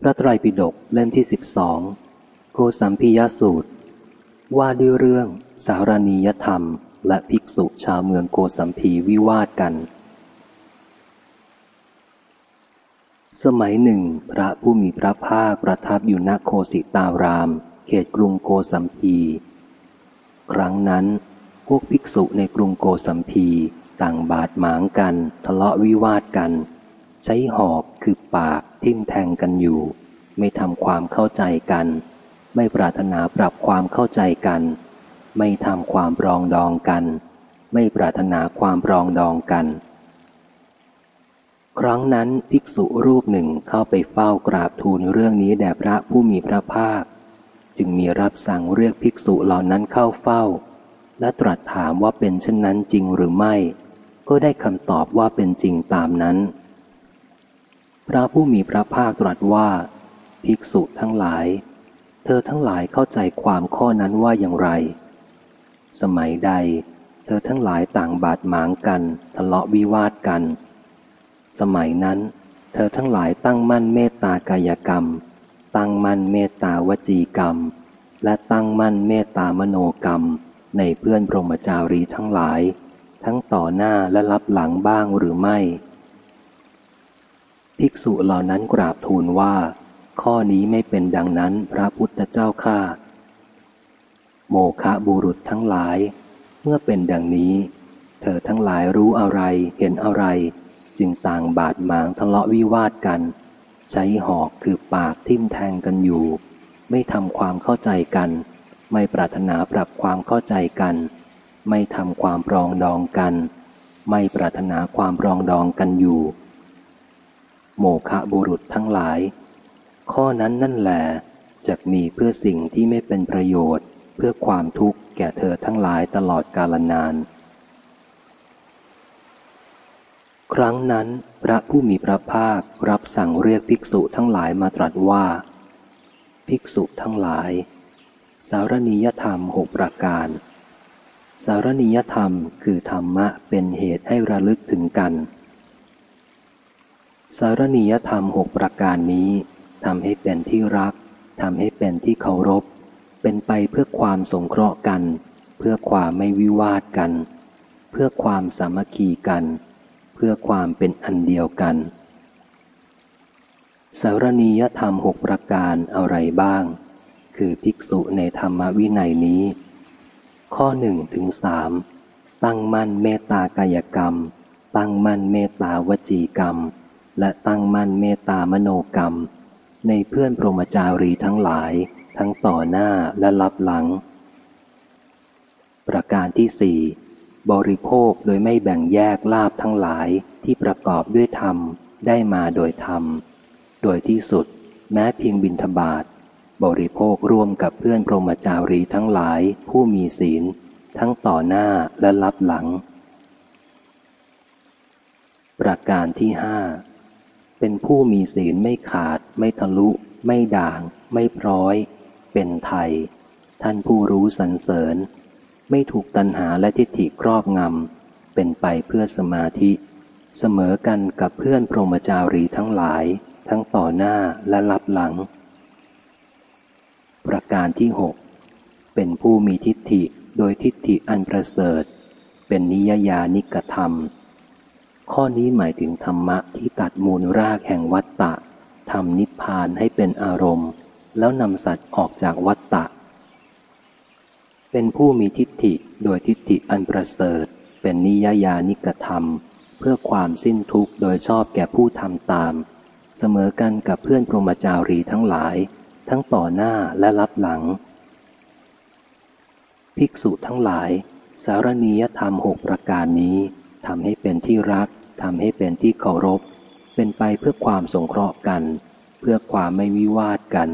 พระไตรปิฎกเล่มที่สิบสองโกสัมพิยสูตร ว่าด้วยเรื่องสารณียธรรม และภิกษุชาวเมืองโกสัมพีวิวาทกัน สมัยหนึ่ง พระผู้มีพระภาคประทับอยู่ณโคสิตาราม เขตกรุงโกสัมพี ครั้งนั้นพวกภิกษุในกรุงโกสัมพีต่างบาดหมางกัน ทะเลาะวิวาทกัน ใช้หอกคือปากทิ่มแทงกันอยู่ ไม่ทำความเข้าใจกัน ไม่ปรารถนาปรับความเข้าใจกัน ไม่ทำความปรองดองกัน ไม่ปรารถนาความปรองดองกัน ครั้งนั้นภิกษุรูปหนึ่งเข้าไปเฝ้ากราบทูลเรื่องนี้แด่พระผู้มีพระภาค จึงมีรับสั่งเรียกภิกษุเหล่านั้นเข้าเฝ้า และตรัสถามว่าเป็นเช่นนั้นจริงหรือไม่ ก็ได้คำตอบว่าเป็นจริงตามนั้น พระผู้มีพระภาคตรัสว่า ภิกษุทั้งหลาย เธอทั้งหลายเข้าใจความข้อนั้นว่าอย่างไร สมัยใด เธอทั้งหลายต่างบาดหมางกันทะเลาะวิวาทกัน สมัยนั้น เธอทั้งหลายตั้งมั่นเมตตากายกรรม ตั้งมั่นเมตตาวจีกรรม และตั้งมั่นเมตตามโนกรรม ในเพื่อนพรหมจารีทั้งหลาย ทั้งต่อหน้าและรับหลังบ้างหรือไม่ ภิกษุเหล่านั้นกราบทูลว่า ข้อนี้ไม่เป็นดังนั้นพระพุทธเจ้าข้าโมคะบุรุษทั้งหลาย เมื่อเป็นดังนี้ เธอทั้งหลายรู้อะไรเห็นอะไร จึงต่างบาดหมางทะเลาะวิวาทกัน ใช้หอกคือปากทิ่มแทงกันอยู่ ไม่ทำความเข้าใจกัน ไม่ปรารถนาปรับความเข้าใจกัน ไม่ทำความปรองดองกัน ไม่ปรารถนาความปรองดองกันอยู่ โมคะบุรุษทั้งหลาย ข้อนั้นนั่นแหละจะมีเพื่อสิ่งที่ไม่เป็นประโยชน์ เพื่อความทุกข์แก่เธอทั้งหลายตลอดกาลนาน ครั้งนั้นพระผู้มีพระภาครับสั่งเรียกภิกษุทั้งหลายมาตรัสว่า ภิกษุทั้งหลาย สารณียธรรมหกประการ สารณียธรรมคือธรรมะเป็นเหตุให้ระลึกถึงกัน สารณียธรรมหกประการนี้ทำให้เป็นที่รักทำให้เป็นที่เคารพ เป็นไปเพื่อความสงเคราะห์กัน เพื่อความไม่วิวาทกัน เพื่อความสามัคคีกัน เพื่อความเป็นอันเดียวกันสารณียธรรมหกประการอะไรบ้าง คือภิกษุในธรรมวินัยนี้ ข้อหนึ่งถึงสามตั้งมั่นเมตตากายกรรม ตั้งมั่นเมตตาวจีกรรม และตั้งมั่นเมตตามโนกรรม ในเพื่อนพรหมจารีทั้งหลาย ทั้งต่อหน้าและรับหลัง ประการที่สี่บริโภคโดยไม่แบ่งแยกลาบทั้งหลายที่ประกอบด้วยธรรมได้มาโดยธรรม โดยที่สุด แม้เพียงบินทบาทบริโภคร่วมกับเพื่อนพรหมจารีทั้งหลายผู้มีศีล ทั้งต่อหน้าและรับหลัง ประการที่ห้า เป็นผู้มีศีลไม่ขาด ไม่ทะลุ ไม่ด่าง ไม่พร้อย เป็นไทย ท่านผู้รู้สรรเสริญ ไม่ถูกตัณหาและทิฏฐิครอบงำ เป็นไปเพื่อสมาธิ เสมอกันกับเพื่อนพรหมจารีทั้งหลาย ทั้งต่อหน้าและรับหลัง ประการที่หกเป็นผู้มีทิฏฐิโดยทิฏฐิอันประเสริฐ เป็นนิยยานิกธรรม ข้อนี้หมายถึงธรรมะที่ตัดมูลรากแห่งวัตตะทำนิพพานให้เป็นอารมณ์ แล้วนำสัตว์ออกจากวัตตะ เป็นผู้มีทิฏฐิโดยทิฏฐิอันประเสริฐ เป็นนิยยานิกธรรม เพื่อความสิ้นทุกข์โดยชอบแก่ผู้ทำตาม เสมอกันกับเพื่อนพรหมจารีทั้งหลาย ทั้งต่อหน้าและรับหลัง ภิกษุทั้งหลาย สารณียธรรมหกประการนี้ทำให้เป็นที่รัก ทำให้เป็นที่เคารพ เป็นไปเพื่อความสงเคราะห์กัน เพื่อความไม่วิวาทกัน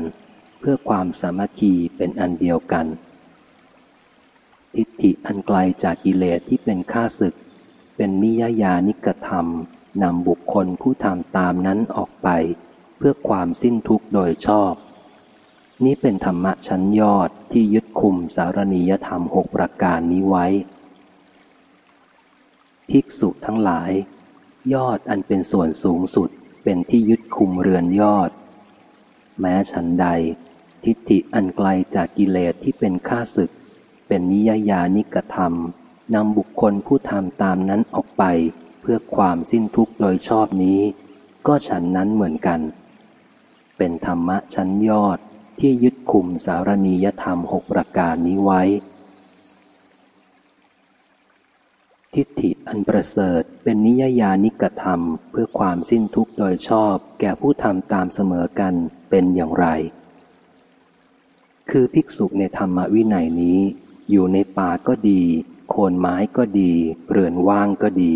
เพื่อความสามัคคีเป็นอันเดียวกัน ทิฏฐิอันไกลจากกิเลสที่เป็นข้าศึก เป็นนิยยานิกธรรมนำบุคคลผู้ทำตามนั้นออกไป เพื่อความสิ้นทุกข์โดยชอบ นี้เป็นธรรมะชั้นยอดที่ยึดคุมสารณียธรรมหกประการนี้ไว้ ภิกษุทั้งหลาย ยอดอันเป็นส่วนสูงสุดเป็นที่ยึดคุมเรือนยอด แม้ฉันใด ทิฏฐิอันไกลจากกิเลสที่เป็นข้าศึก เป็นนิยยานิกธรรมนำบุคคลผู้ทำตามนั้นออกไป เพื่อความสิ้นทุกข์โดยชอบนี้ ก็ฉันนั้นเหมือนกัน เป็นธรรมะชั้นยอดที่ยึดคุมสารณียธรรมหกประการนี้ไว้ ทิฏฐิอันประเสริฐเป็นนิยยานิกธรรม เพื่อความสิ้นทุกข์โดยชอบ แก่ผู้ทำตามเสมอกันเป็นอย่างไร คือภิกษุในธรรมวินัยนี้ อยู่ในป่าก็ดี โคนไม้ก็ดี เรือนว่างก็ดี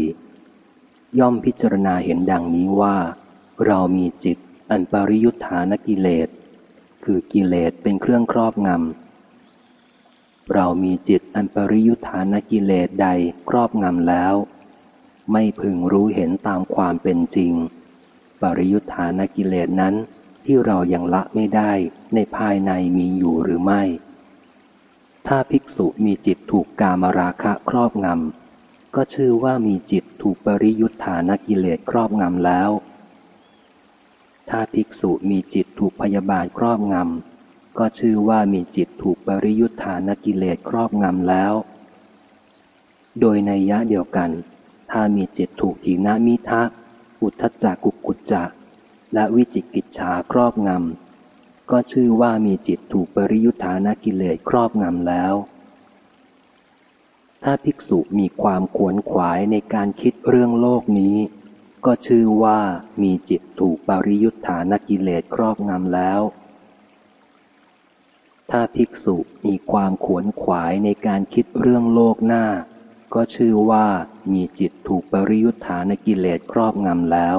ย่อมพิจารณาเห็นดังนี้ว่า เรามีจิตอันปริยุทธานกิเลส คือกิเลสเป็นเครื่องครอบงำ เรามีจิตอันปริยุทธานกิเลสใดครอบงำแล้ว ไม่พึงรู้เห็นตามความเป็นจริง ปริยุทธานกิเลสนั้นที่เรายังละไม่ได้ในภายในมีอยู่หรือไม่ ถ้าภิกษุมีจิตถูกกามราคะครอบงำก็ชื่อว่ามีจิตถูกปริยุทธานกิเลสครอบงำแล้ว ถ้าภิกษุมีจิตถูกพยาบาทครอบงำ ก็ชื่อว่ามีจิตถูกปริยุทธานกิเลสครอบงำแล้ว โดยในยะเดียวกัน ถ้ามีจิตถูกทีนามิทะอุทธจักกุกุจจะและวิจิกิจฉาครอบงำ ก็ชื่อว่ามีจิตถูกปริยุทธานกิเลสครอบงำแล้ว ถ้าภิกษุมีความขวนขวายในการคิดเรื่องโลกนี้ ก็ชื่อว่ามีจิตถูกปริยุทธานกิเลสครอบงำแล้ว ถ้าภิกษุมีความขวนขวายในการคิดเรื่องโลกหน้า ก็ชื่อว่ามีจิตถูกปริยุทธานกิเลสครอบงำแล้ว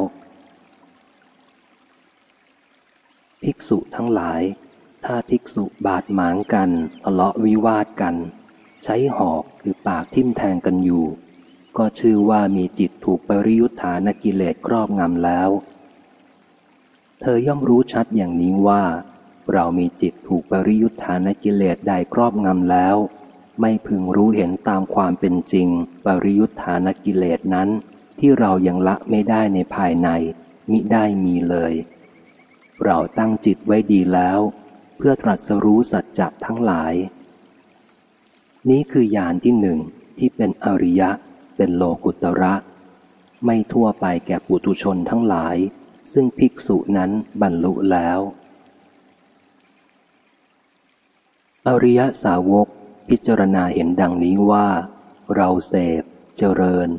ภิกษุทั้งหลาย ถ้าภิกษุบาดหมางกันทะเลาะวิวาทกัน ใช้หอกคือปากทิ่มแทงกันอยู่ ก็ชื่อว่ามีจิตถูกปริยุทธานกิเลสครอบงำแล้ว เธอย่อมรู้ชัดอย่างนี้ว่า เรามีจิตถูกปริยุทธานกิเลสใดครอบงำแล้ว ไม่พึงรู้เห็นตามความเป็นจริง ปริยุทธานกิเลสนั้น ที่เรายังละไม่ได้ในภายใน มิได้มีเลย เราตั้งจิตไว้ดีแล้ว เพื่อตรัสรู้สัจจะทั้งหลาย นี้คือญาณที่หนึ่งที่เป็นอริยะ เป็นโลกุตระ ไม่ทั่วไปแก่ปุถุชนทั้งหลาย ซึ่งภิกษุนั้นบรรลุแล้ว อริยสาวกพิจารณาเห็นดังนี้ว่า เราเสพ เจริญ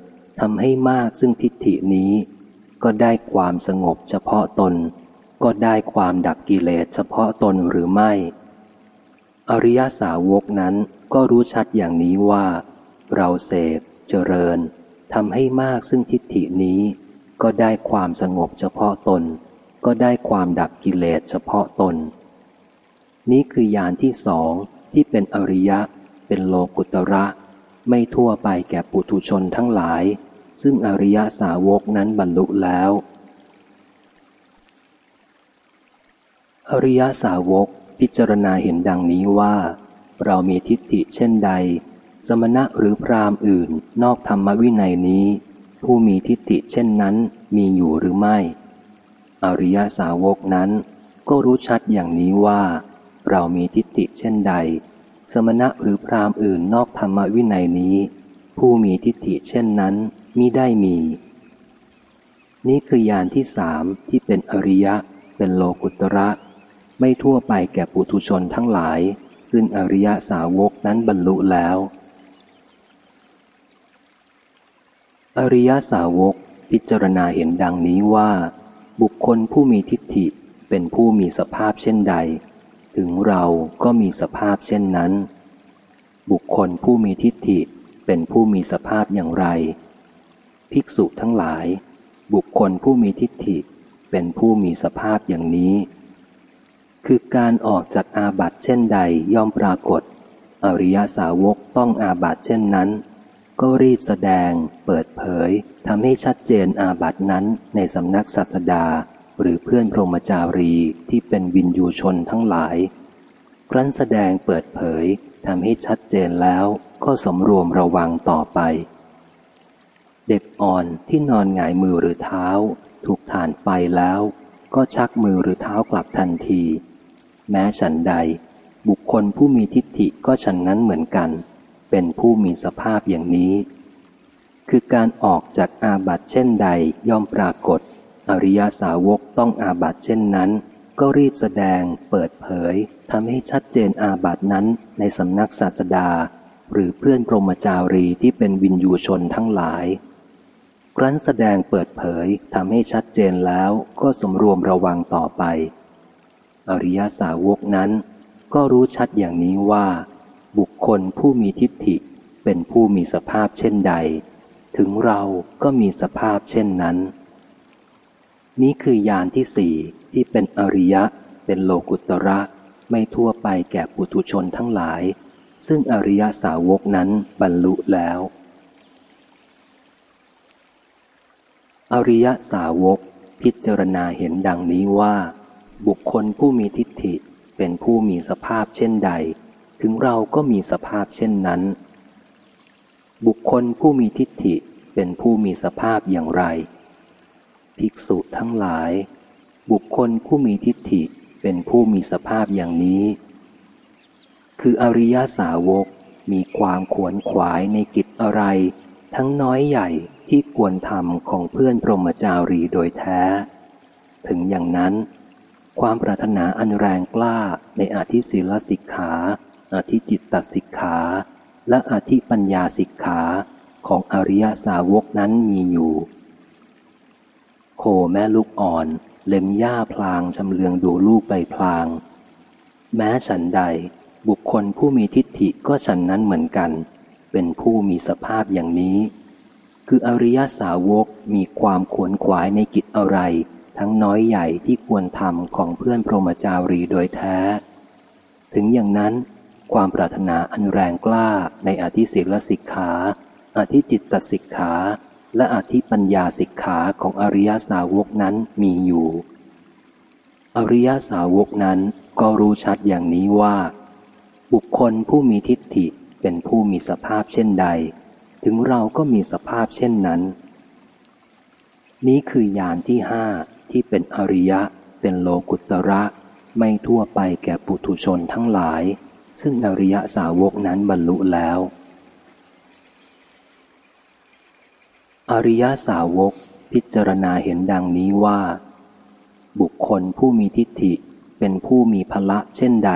ทำให้มากซึ่งทิฏฐินี้ ก็ได้ความสงบเฉพาะตน ก็ได้ความดับกิเลสเฉพาะตนหรือไม่ อริยสาวกนั้นก็รู้ชัดอย่างนี้ว่า เราเสพ เจริญทำให้มากซึ่งทิฏฐินี้ ก็ได้ความสงบเฉพาะตน ก็ได้ความดับกิเลสเฉพาะตน นี้คือญาณที่สองที่เป็นอริยะ เป็นโลกุตระ ไม่ทั่วไปแก่ปุถุชนทั้งหลาย ซึ่งอริยสาวกนั้นบรรลุแล้ว อริยสาวกพิจารณาเห็นดังนี้ว่า เรามีทิฏฐิเช่นใด สมณะหรือพราหมณ์อื่นนอกธรรมวินัยนี้ ผู้มีทิฏฐิเช่นนั้นมีอยู่หรือไม่ อริยสาวกนั้นก็รู้ชัดอย่างนี้ว่า เรามีทิฏฐิเช่นใด สมณะหรือพราหมณ์อื่นนอกธรรมวินัยนี้ ผู้มีทิฏฐิเช่นนั้นมิได้มี นี่คือญาณที่สามที่เป็นอริยะ เป็นโลกุตระ ไม่ทั่วไปแก่ปุถุชนทั้งหลาย ซึ่งอริยสาวกนั้นบรรลุแล้ว อริยสาวกพิจารณาเห็นดังนี้ว่า บุคคลผู้มีทิฏฐิเป็นผู้มีสภาพเช่นใด ถึงเราก็มีสภาพเช่นนั้น บุคคลผู้มีทิฏฐิเป็นผู้มีสภาพอย่างไร ภิกษุทั้งหลาย บุคคลผู้มีทิฏฐิเป็นผู้มีสภาพอย่างนี้ คือการออกจากอาบัติเช่นใดย่อมปรากฏ อริยสาวกต้องอาบัติเช่นนั้น ก็รีบแสดง เปิดเผยทำให้ชัดเจนอาบัตินั้นในสำนักศาสดา หรือเพื่อนพรหมจารีที่เป็นวินยูชนทั้งหลาย ครั้นแสดงเปิดเผยทำให้ชัดเจนแล้วก็สมรวมระวังต่อไป เด็กอ่อนที่นอนหงายมือหรือเท้า ถูกฐานไฟแล้วก็ก็ชักมือหรือเท้ากลับทันที แม้ฉันใด บุคคลผู้มีทิฏฐิก็ฉันนั้นเหมือนกัน เป็นผู้มีสภาพอย่างนี้ คือการออกจากอาบัตเช่นใดย่อมปรากฏ อริยาสาวกต้องอาบัตเช่นนั้น ก็รีบแสดง เปิดเผยทำให้ชัดเจนอาบัตนั้นในสำนักศาสดา หรือเพื่อนพรหมจารีที่เป็นวินยูชนทั้งหลายครั้นแสดงเปิดเผยทำให้ชัดเจนแล้วก็สมรวมระวังต่อไป อริยาสาวกนั้น ก็รู้ชัดอย่างนี้ว่า บุคคลผู้มีทิฏฐิเป็นผู้มีสภาพเช่นใด ถึงเราก็มีสภาพเช่นนั้น นี้คือยานที่สี่ที่เป็นอริยะ เป็นโลกุตระ ไม่ทั่วไปแก่ปุถุชนทั้งหลาย ซึ่งอริยสาวกนั้นบรรลุแล้ว อริยสาวก พิจารณาเห็นดังนี้ว่า บุคคลผู้มีทิฏฐิเป็นผู้มีสภาพเช่นใด ถึงเราก็มีสภาพเช่นนั้น บุคคลผู้มีทิฏฐิเป็นผู้มีสภาพอย่างไร ภิกษุทั้งหลาย บุคคลผู้มีทิฏฐิเป็นผู้มีสภาพอย่างนี้ คืออริยสาวกมีความขวนขวายในกิจอะไร ทั้งน้อยใหญ่ที่ควรทำของเพื่อนพรหมจารีโดยแท้ ถึงอย่างนั้น ความปรารถนาอันแรงกล้าในอาธิศีลสิกขาอาธิจิตตสิกขา และอาธิปัญญาสิกขาของอริยสาวกนั้นมีอยู่ แม่ลูกอ่อน เล็มหญ้าพลางชำเลืองดูลูกใบพลาง แม้ฉันใด บุคคลผู้มีทิฏฐิก็ฉันนั้นเหมือนกัน เป็นผู้มีสภาพอย่างนี้ คืออริยสาวกมีความขวนขวายในกิจอะไร ทั้งน้อยใหญ่ที่ควรทำของเพื่อนพรหมจารีโดยแท้ ถึงอย่างนั้น ความปรารถนาอันแรงกล้าในอธิศีลสิกขาอธิจิตตสิกขา และอธิปัญญาสิกขาของอริยสาวกนั้นมีอยู่ อริยสาวกนั้นก็รู้ชัดอย่างนี้ว่า บุคคลผู้มีทิฏฐิเป็นผู้มีสภาพเช่นใด ถึงเราก็มีสภาพเช่นนั้น นี้คือยานที่ห้าที่เป็นอริยะ เป็นโลกุตระ ไม่ทั่วไปแก่ปุถุชนทั้งหลาย ซึ่งอริยสาวกนั้นบรรลุแล้ว อริยสาวกพิจารณาเห็นดังนี้ว่า บุคคลผู้มีทิฏฐิเป็นผู้มีพละเช่นใด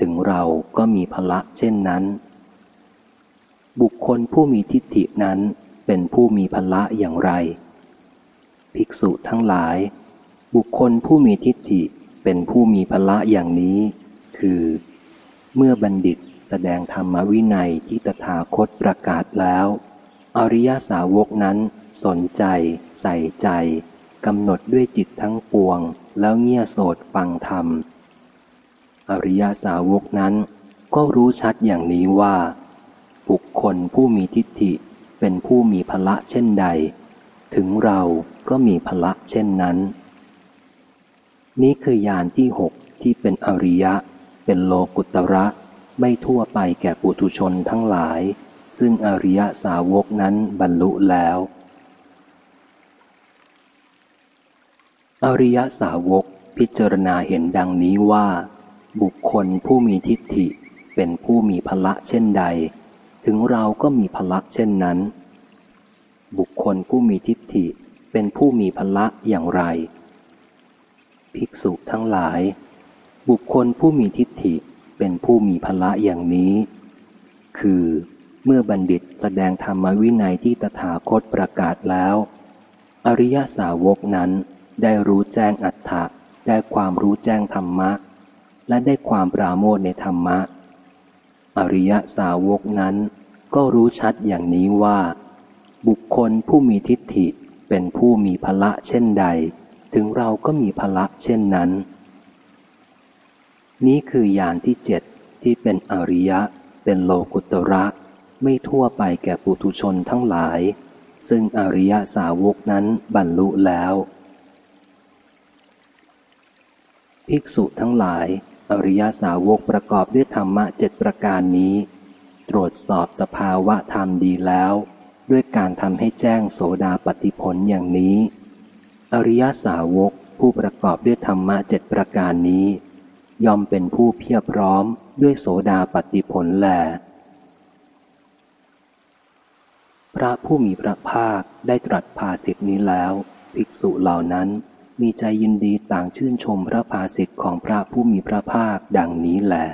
ถึงเราก็มีพละเช่นนั้น บุคคลผู้มีทิฏฐินั้นเป็นผู้มีพละอย่างไร ภิกษุทั้งหลาย บุคคลผู้มีทิฏฐิเป็นผู้มีพละอย่างนี้ คือ เมื่อบัณฑิตแสดงธรรมวินัยที่ตถาคตประกาศแล้ว อริยสาวกนั้น สนใจ ใส่ใจกำหนดด้วยจิตทั้งปวง แล้วเงี่ยโสดฟังธรรม อริยสาวกนั้น ก็รู้ชัดอย่างนี้ว่า บุคคลผู้มีทิฏฐิเป็นผู้มีพละเช่นใด ถึงเราก็มีพละเช่นนั้น นี้คือยานที่หกที่เป็นอริยะ เป็นโลกุตระ ไม่ทั่วไปแก่ปุถุชนทั้งหลาย ซึ่งอริยสาวกนั้นบรรลุแล้ว อริยสาวกพิจารณาเห็นดังนี้ว่า บุคคลผู้มีทิฏฐิเป็นผู้มีพละเช่นใด ถึงเราก็มีพละเช่นนั้น บุคคลผู้มีทิฏฐิเป็นผู้มีพละอย่างไร ภิกษุทั้งหลาย บุคคลผู้มีทิฏฐิเป็นผู้มีพละอย่างนี้ คือ เมื่อบัณฑิตแสดงธรรมวินัยที่ตถาคตประกาศแล้ว อริยสาวกนั้นได้รู้แจ้งอัตถะได้ความรู้แจ้งธรรมะ และได้ความปราโมทในธรรมะ อริยสาวกนั้นก็รู้ชัดอย่างนี้ว่า บุคคลผู้มีทิฏฐิเป็นผู้มีพละเช่นใด ถึงเราก็มีพละเช่นนั้น นี้คือยานที่เจ็ดที่เป็นอริยะ เป็นโลกุตระ ไม่ทั่วไปแก่ปุถุชนทั้งหลาย ซึ่งอริยสาวกนั้นบรรลุแล้ว ภิกษุทั้งหลาย อริยสาวกประกอบด้วยธรรมะเจ็ดประการนี้ ตรวจสอบสภาวะธรรมดีแล้ว ด้วยการทำให้แจ้งโสดาปฏิผลอย่างนี้ อริยสาวกผู้ประกอบด้วยธรรมะเจ็ดประการนี้ ย่อมเป็นผู้เพียบพร้อมด้วยโสดาปฏิผลแล พระผู้มีพระภาคได้ตรัสภาสิทธินี้แล้ว ภิกษุเหล่านั้นมีใจยินดีต่างชื่นชมพระภาสิทธิของพระผู้มีพระภาคดังนี้แหละ